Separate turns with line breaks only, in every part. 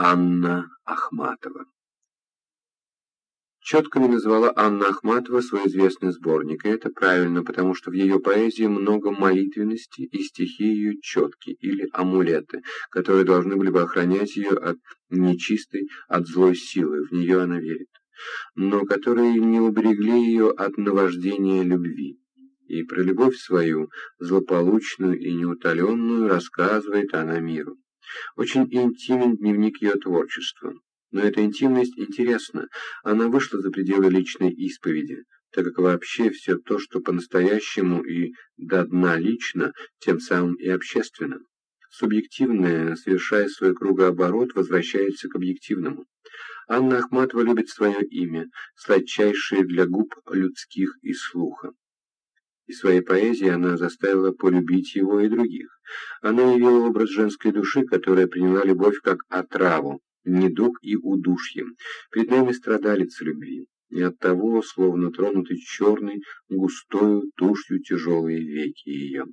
Анна Ахматова. Четками назвала Анна Ахматова свой известный сборник, и это правильно, потому что в ее поэзии много молитвенности, и стихи ее четки или амулеты, которые должны были бы охранять ее от нечистой, от злой силы, в нее она верит, но которые не уберегли ее от наваждения любви. И про любовь свою, злополучную и неутоленную, рассказывает она миру. Очень интимен дневник ее творчества. Но эта интимность интересна, она вышла за пределы личной исповеди, так как вообще все то, что по-настоящему и до дна лично, тем самым и общественно. Субъективное, совершая свой кругооборот, возвращается к объективному. Анна Ахматова любит свое имя, сладчайшее для губ людских и слуха и своей поэзией она заставила полюбить его и других. Она явила образ женской души, которая приняла любовь как отраву, недуг и удушье. Перед нами страдалица любви, и оттого, словно тронуты черной, густою тушью тяжелые веки ее.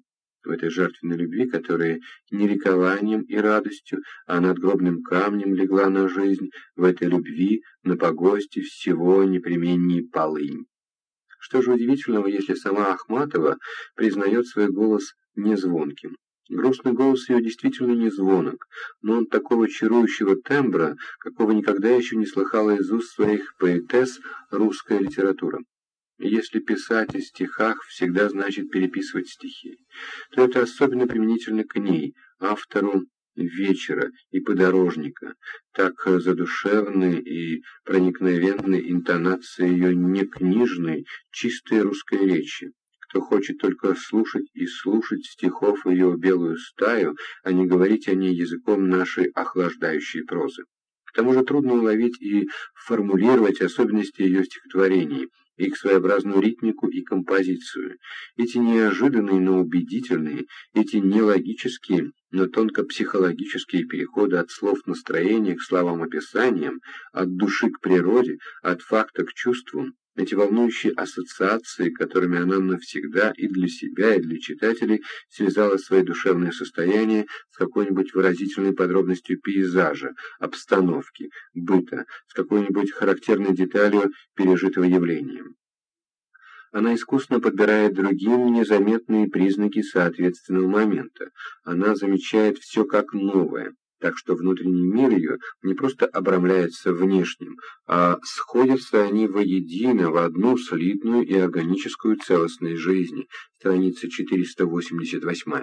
В этой жертвенной любви, которая не ликованием и радостью, а надгробным камнем легла на жизнь, в этой любви на погосте всего непременней полынь. Что же удивительного, если сама Ахматова признает свой голос незвонким? Грустный голос ее действительно не звонок, но он такого чарующего тембра, какого никогда еще не слыхала из уст своих поэтесс русская литература. если писать о стихах всегда значит переписывать стихи, то это особенно применительно к ней, автору вечера и подорожника, так задушевны и проникновенны интонации ее некнижной, чистой русской речи. Кто хочет только слушать и слушать стихов ее белую стаю, а не говорить о ней языком нашей охлаждающей прозы. К тому же трудно уловить и формулировать особенности ее стихотворений, их своеобразную ритмику и композицию. Эти неожиданные, но убедительные, эти нелогические, но тонко психологические переходы от слов настроения к словам-описаниям, от души к природе, от факта к чувству, эти волнующие ассоциации, которыми она навсегда и для себя, и для читателей связала свои душевные состояния с какой-нибудь выразительной подробностью пейзажа, обстановки, быта, с какой-нибудь характерной деталью пережитого явления. Она искусно подбирает другим незаметные признаки соответственного момента. Она замечает все как новое так что внутренний мир ее не просто обрамляется внешним, а сходятся они воедино в одну слитную и органическую целостность жизни. Страница 488.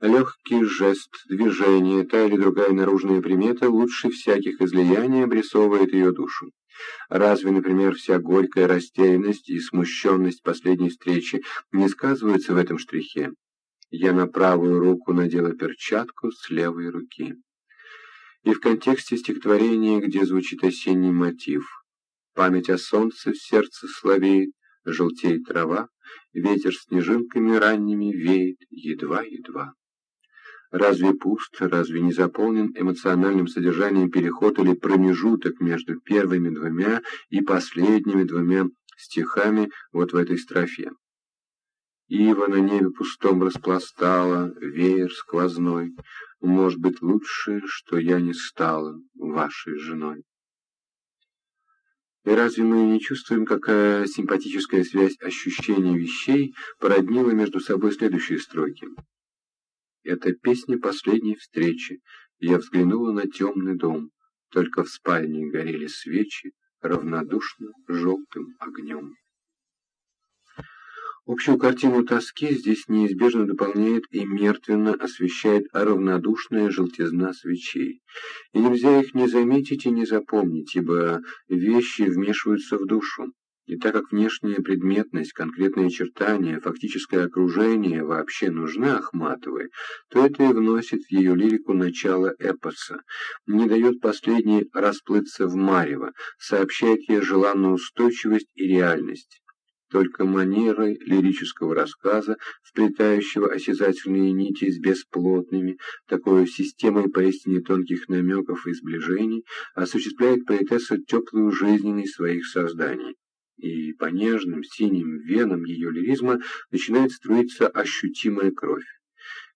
Легкий жест, движение, та или другая наружная примета лучше всяких излияний обрисовывает ее душу. Разве, например, вся горькая растерянность и смущенность последней встречи не сказываются в этом штрихе? Я на правую руку надела перчатку с левой руки. И в контексте стихотворения, где звучит осенний мотив «Память о солнце в сердце слабеет, желтеет трава, ветер снежинками ранними веет, едва-едва». Разве пуст, разве не заполнен эмоциональным содержанием переход или промежуток между первыми двумя и последними двумя стихами вот в этой строфе? Ива на небе пустом распластала, веер сквозной. Может быть, лучше, что я не стала вашей женой. И разве мы не чувствуем, какая симпатическая связь ощущений вещей породнила между собой следующие строки? Это песня последней встречи. Я взглянула на темный дом. Только в спальне горели свечи равнодушно желтым огнем. Общую картину тоски здесь неизбежно дополняет и мертвенно освещает равнодушная желтизна свечей. И нельзя их не заметить и не запомнить, ибо вещи вмешиваются в душу. И так как внешняя предметность, конкретные очертания, фактическое окружение вообще нужны Ахматовой, то это и вносит в ее лирику начало эпоса, не дает последней расплыться в марево, сообщает ей желанную устойчивость и реальность только манерой лирического рассказа, сплетающего осязательные нити с бесплотными, такой системой поистине тонких намеков и сближений, осуществляет поэтесса теплую жизненность своих созданий. И по нежным синим венам ее лиризма начинает струиться ощутимая кровь.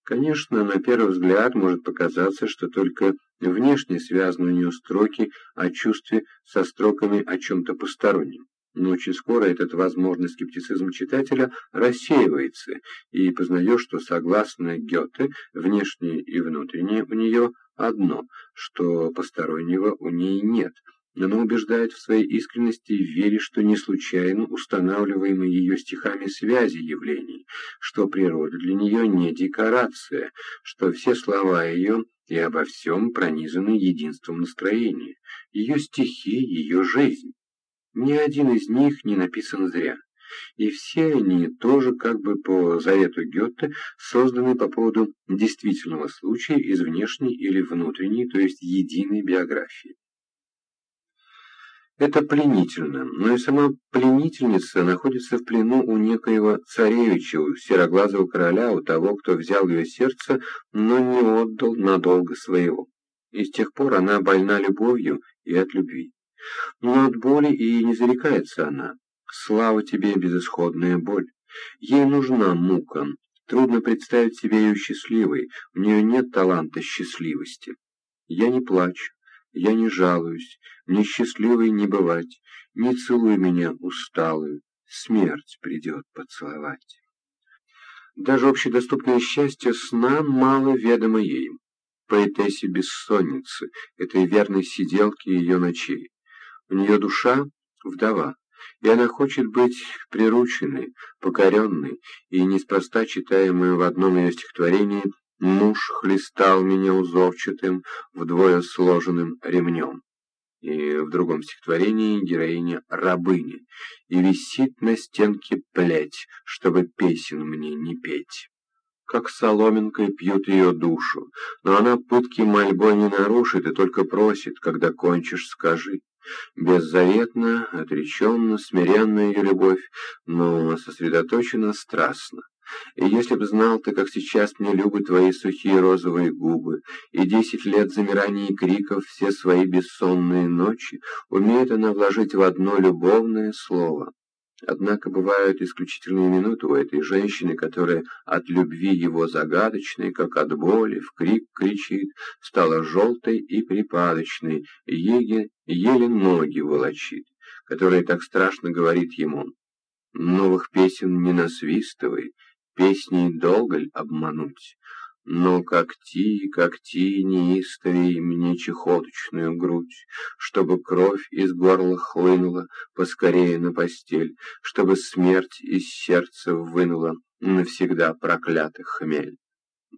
Конечно, на первый взгляд может показаться, что только внешне связаны у нее строки о чувстве со строками о чем-то постороннем. Но очень скоро этот возможный скептицизм читателя рассеивается, и познаешь, что, согласно Гёте, внешнее и внутреннее у нее одно, что постороннего у ней нет – она убеждает в своей искренности и вере, что не случайно устанавливаемые ее стихами связи явлений, что природа для нее не декорация, что все слова ее и обо всем пронизаны единством настроения, ее стихи, ее жизнь. Ни один из них не написан зря. И все они тоже как бы по завету Гёте созданы по поводу действительного случая из внешней или внутренней, то есть единой биографии. Это пленительно, но и сама пленительница находится в плену у некоего царевича, у сероглазого короля, у того, кто взял ее сердце, но не отдал надолго своего. И с тех пор она больна любовью и от любви. Но от боли и не зарекается она. Слава тебе, безысходная боль. Ей нужна мука. Трудно представить себе ее счастливой, у нее нет таланта счастливости. Я не плачу. Я не жалуюсь, мне счастливой не бывать, не целуй меня усталую, смерть придет поцеловать. Даже общедоступное счастье сна мало ведомо ей, поэтессе бессонницы, этой верной сиделки ее ночей. У нее душа — вдова, и она хочет быть прирученной, покоренной и неспроста читаемую в одном ее стихотворении Муж хлестал меня узорчатым, вдвое сложенным ремнем. И в другом стихотворении героиня рабыни, и висит на стенке плеть, чтобы песен мне не петь. Как соломинкой пьют ее душу, но она пытки мольбой не нарушит и только просит, когда кончишь, скажи. Беззаветно, отреченно, смиренная ее любовь, но сосредоточена страстно. И если б знал ты, как сейчас мне любы твои сухие розовые губы, и десять лет замираний и криков все свои бессонные ночи, умеет она вложить в одно любовное слово. Однако бывают исключительные минуты у этой женщины, которая от любви его загадочной, как от боли, в крик кричит, стала желтой и припадочной, еле, еле ноги волочит, которая так страшно говорит ему «Новых песен не насвистывай, песней долго ль обмануть? Но как ти, как ти, неистовей мне чехоточную грудь, Чтобы кровь из горла хлынула поскорее на постель, Чтобы смерть из сердца вынула навсегда проклятых хмель.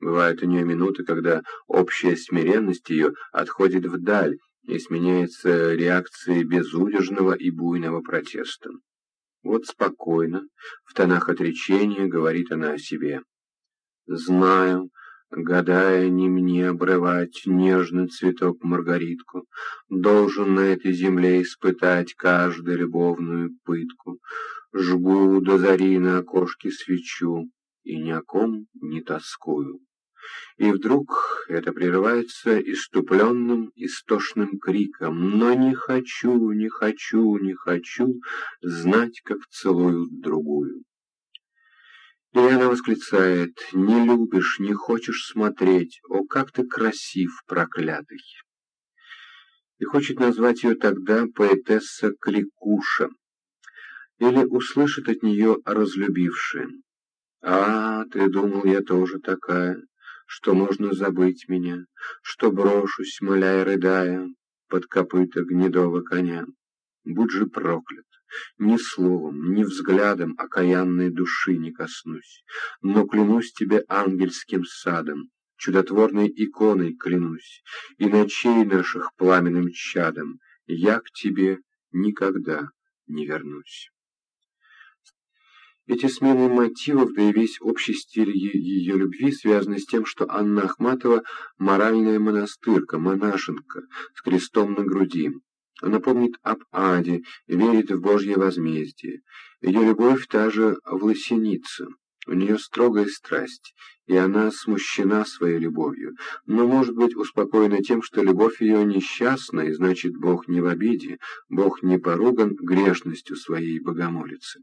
Бывают у нее минуты, когда общая смиренность ее отходит вдаль и сменяется реакцией безудержного и буйного протеста. Вот спокойно, в тонах отречения, говорит она о себе. «Знаю, гадая не мне обрывать нежный цветок маргаритку, должен на этой земле испытать каждую любовную пытку. Жгу до зари на окошке свечу и ни о ком не тоскую». И вдруг это прерывается иступленным, истошным криком «Но не хочу, не хочу, не хочу знать, как целуют другую». И она восклицает «Не любишь, не хочешь смотреть, о, как ты красив, проклятый!» И хочет назвать ее тогда поэтесса Кликуша, или услышит от нее разлюбившая. «А, ты думал, я тоже такая?» что можно забыть меня, что брошусь, моля и рыдая, под копыта гнедого коня. Будь же проклят, ни словом, ни взглядом окаянной души не коснусь, но клянусь тебе ангельским садом, чудотворной иконой клянусь, и ночей наших пламенным чадом я к тебе никогда не вернусь. Эти смены мотивов, да и весь общий стиль ее любви связаны с тем, что Анна Ахматова – моральная монастырка, монашенка, с крестом на груди. Она помнит об аде, верит в Божье возмездие. Ее любовь та же власеница. У нее строгая страсть, и она смущена своей любовью, но может быть успокоена тем, что любовь ее несчастна, и значит Бог не в обиде, Бог не поруган грешностью своей богомолицы.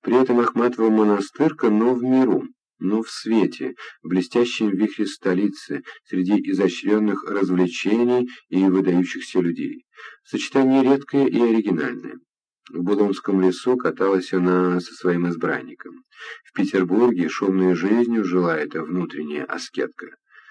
При этом Ахматова монастырка, но в миру. Но в свете, в блестящем вихре столицы, среди изощренных развлечений и выдающихся людей. Сочетание редкое и оригинальное. В Булонском лесу каталась она со своим избранником. В Петербурге шумной жизнью жила эта внутренняя аскетка.